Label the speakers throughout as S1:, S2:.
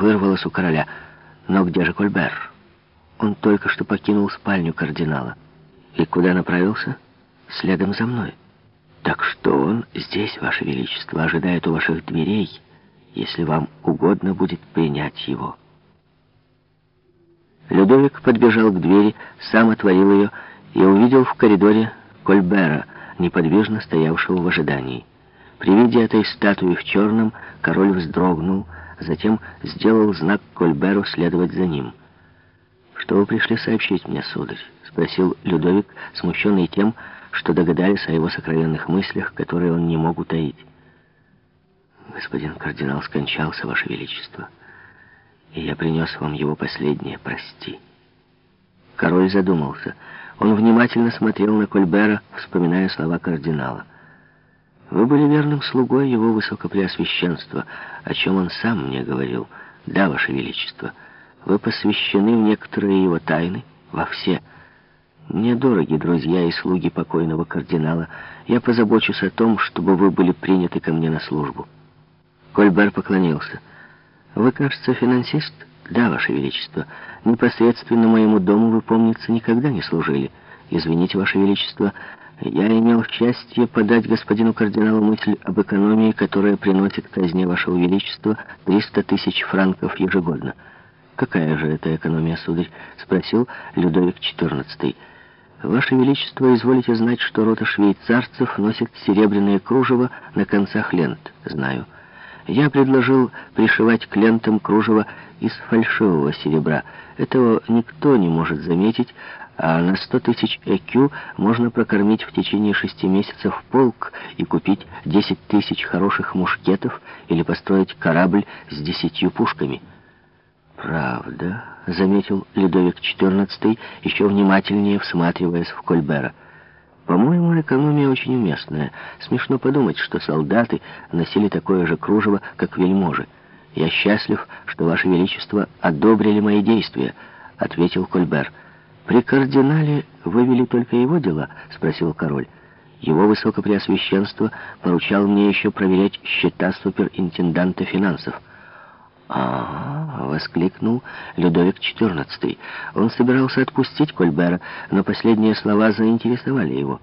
S1: вырвалось у короля. Но где же Кольбер? Он только что покинул спальню кардинала. И куда направился? Следом за мной. Так что он здесь, Ваше Величество, ожидает у ваших дверей, если вам угодно будет принять его. Людовик подбежал к двери, сам отворил ее и увидел в коридоре Кольбера, неподвижно стоявшего в ожидании. При виде этой статуи в черном король вздрогнул, затем сделал знак Кольберу следовать за ним. «Что вы пришли сообщить мне, сударь?» — спросил Людовик, смущенный тем, что догадались о его сокровенных мыслях, которые он не мог утаить. «Господин кардинал скончался, Ваше Величество, и я принес вам его последнее, прости». Король задумался. Он внимательно смотрел на Кольбера, вспоминая слова кардинала. «Вы были верным слугой его высокопреосвященства, о чем он сам мне говорил. Да, Ваше Величество, вы посвящены в некоторые его тайны, во все. Мне дороги друзья и слуги покойного кардинала. Я позабочусь о том, чтобы вы были приняты ко мне на службу». Кольбер поклонился. «Вы, кажется, финансист?» «Да, Ваше Величество. Непосредственно моему дому вы, помнится, никогда не служили. Извините, Ваше Величество, я имел счастье подать господину кардиналу мысль об экономии, которая приносит казне Вашего Величества 300 тысяч франков ежегодно». «Какая же это экономия, сударь?» — спросил Людовик XIV. «Ваше Величество, изволите знать, что рота швейцарцев носит серебряное кружево на концах лент. Знаю. Я предложил пришивать к лентам кружево из фальшивого серебра. Этого никто не может заметить, а на сто тысяч ЭКЮ можно прокормить в течение шести месяцев полк и купить десять тысяч хороших мушкетов или построить корабль с десятью пушками». «Правда», — заметил Людовик XIV, еще внимательнее всматриваясь в Кольбера. «По-моему, экономия очень уместная. Смешно подумать, что солдаты носили такое же кружево, как вельможи. Я счастлив, что Ваше Величество одобрили мои действия», — ответил Кольбер. «При кардинале вывели только его дела?» — спросил король. «Его высокопреосвященство поручал мне еще проверять счета суперинтенданта финансов». «А, — воскликнул Людовик XIV. Он собирался отпустить Кольбера, но последние слова заинтересовали его.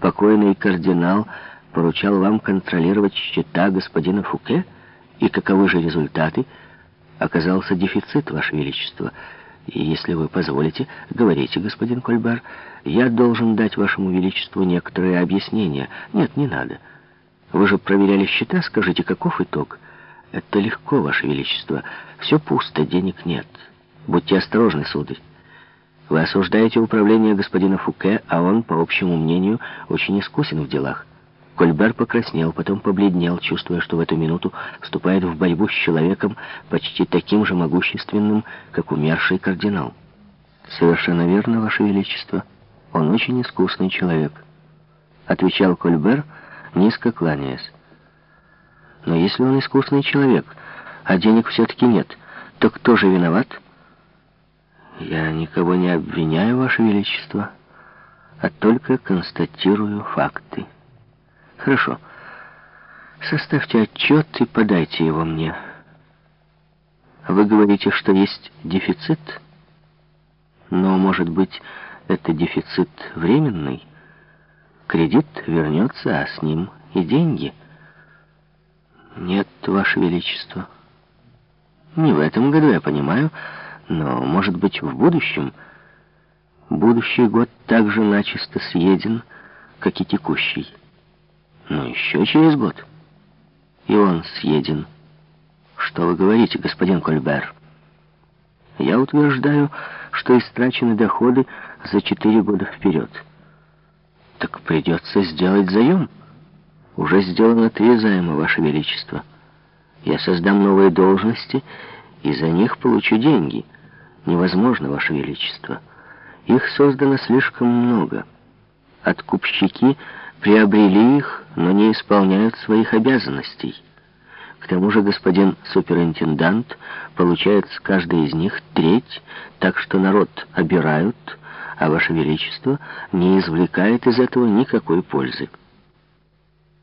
S1: «Покойный кардинал поручал вам контролировать счета господина Фуке? И каковы же результаты?» «Оказался дефицит, Ваше Величество. И если вы позволите, говорите, господин Кольбер, я должен дать Вашему Величеству некоторые объяснения. Нет, не надо. Вы же проверяли счета, скажите, каков итог?» «Это легко, Ваше Величество. Все пусто, денег нет. Будьте осторожны, сударь. Вы осуждаете управление господина Фуке, а он, по общему мнению, очень искусен в делах». Кольбер покраснел, потом побледнел, чувствуя, что в эту минуту вступает в борьбу с человеком почти таким же могущественным, как умерший кардинал. «Совершенно верно, Ваше Величество. Он очень искусный человек», — отвечал Кольбер, низко кланяясь. Но если он искусный человек, а денег все-таки нет, то кто же виноват? Я никого не обвиняю, Ваше Величество, а только констатирую факты. Хорошо. Составьте отчет и подайте его мне. Вы говорите, что есть дефицит? Но, может быть, это дефицит временный? Кредит вернется, а с ним и деньги — «Нет, Ваше Величество. Не в этом году, я понимаю, но, может быть, в будущем. Будущий год так же начисто съеден, как и текущий. Еще через год. И он съеден. Что вы говорите, господин Кольбер?» Я утверждаю, что истрачены доходы за четыре года вперед. Так придется сделать заем. Уже сделано три займа, Ваше Величество. Я создам новые должности и за них получу деньги. Невозможно, Ваше Величество. Их создано слишком много. Откупщики приобрели их, но не исполняют своих обязанностей. К тому же господин суперинтендант получает с каждой из них треть, так что народ обирают, а Ваше Величество не извлекает из этого никакой пользы.